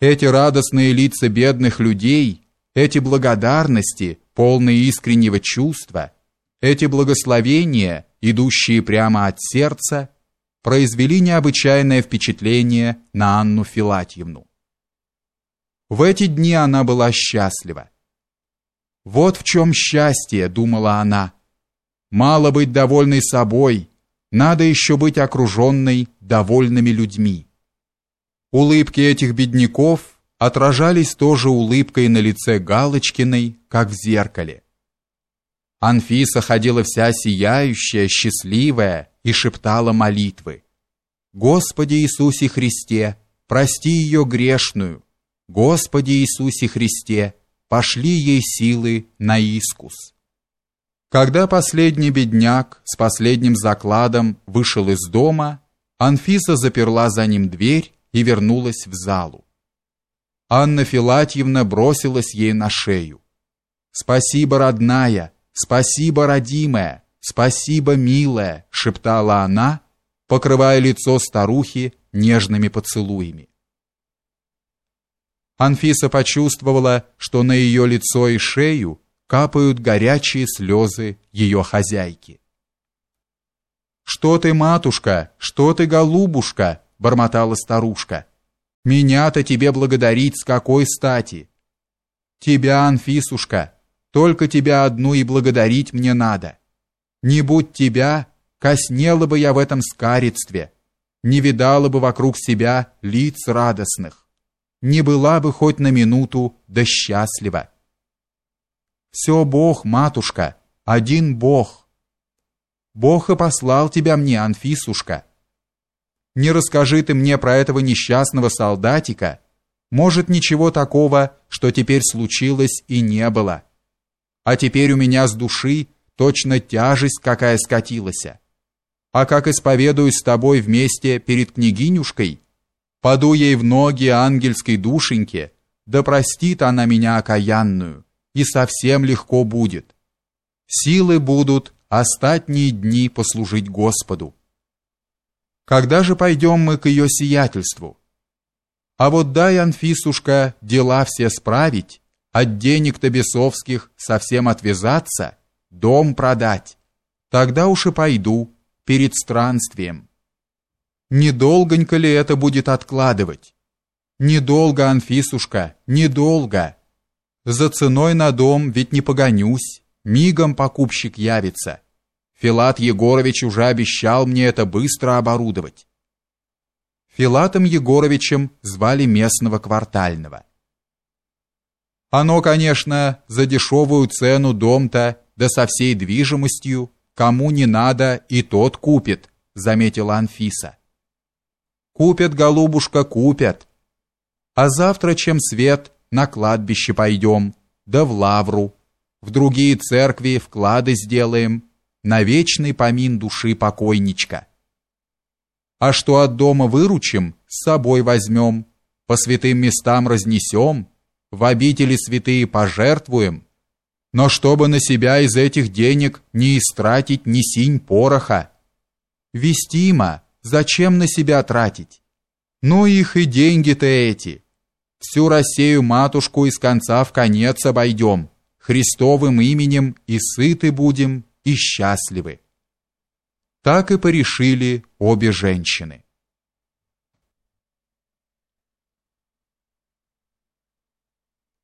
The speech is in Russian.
Эти радостные лица бедных людей, эти благодарности, полные искреннего чувства, эти благословения, идущие прямо от сердца, произвели необычайное впечатление на Анну Филатьевну. В эти дни она была счастлива. Вот в чем счастье, думала она. Мало быть довольной собой, надо еще быть окруженной довольными людьми. Улыбки этих бедняков отражались тоже улыбкой на лице Галочкиной, как в зеркале. Анфиса ходила вся сияющая, счастливая и шептала молитвы. «Господи Иисусе Христе, прости ее грешную! Господи Иисусе Христе, пошли ей силы на искус!» Когда последний бедняк с последним закладом вышел из дома, Анфиса заперла за ним дверь и вернулась в залу. Анна Филатьевна бросилась ей на шею. «Спасибо, родная! Спасибо, родимая! Спасибо, милая!» — шептала она, покрывая лицо старухи нежными поцелуями. Анфиса почувствовала, что на ее лицо и шею капают горячие слезы ее хозяйки. «Что ты, матушка? Что ты, голубушка?» — бормотала старушка. «Меня-то тебе благодарить с какой стати?» «Тебя, Анфисушка, только тебя одну и благодарить мне надо. Не будь тебя, коснела бы я в этом скаридстве, не видала бы вокруг себя лиц радостных, не была бы хоть на минуту да счастлива. Все Бог, матушка, один Бог. Бог и послал тебя мне, Анфисушка. Не расскажи ты мне про этого несчастного солдатика, может, ничего такого, что теперь случилось и не было. А теперь у меня с души точно тяжесть какая скатилась. А как исповедуюсь с тобой вместе перед княгинюшкой, поду ей в ноги ангельской душеньке, да простит она меня окаянную и совсем легко будет. Силы будут остатние дни послужить Господу. Когда же пойдем мы к ее сиятельству? А вот дай, Анфисушка, дела все справить, от денег-то бесовских совсем отвязаться, дом продать. Тогда уж и пойду перед странствием. Недолгонько ли это будет откладывать? Недолго, Анфисушка, недолго. За ценой на дом ведь не погонюсь, мигом покупщик явится. Филат Егорович уже обещал мне это быстро оборудовать. Филатом Егоровичем звали местного квартального. Оно, конечно, за дешевую цену дом-то, да со всей движимостью, кому не надо, и тот купит, заметила Анфиса. Купят, голубушка, купят. А завтра, чем свет, на кладбище пойдем, да в лавру, в другие церкви вклады сделаем, на вечный помин души покойничка. А что от дома выручим, с собой возьмем, по святым местам разнесем, в обители святые пожертвуем, но чтобы на себя из этих денег не истратить ни синь пороха. Вестимо, зачем на себя тратить? Ну их и деньги-то эти. Всю Россию матушку из конца в конец обойдем, Христовым именем и сыты будем, и счастливы. Так и порешили обе женщины.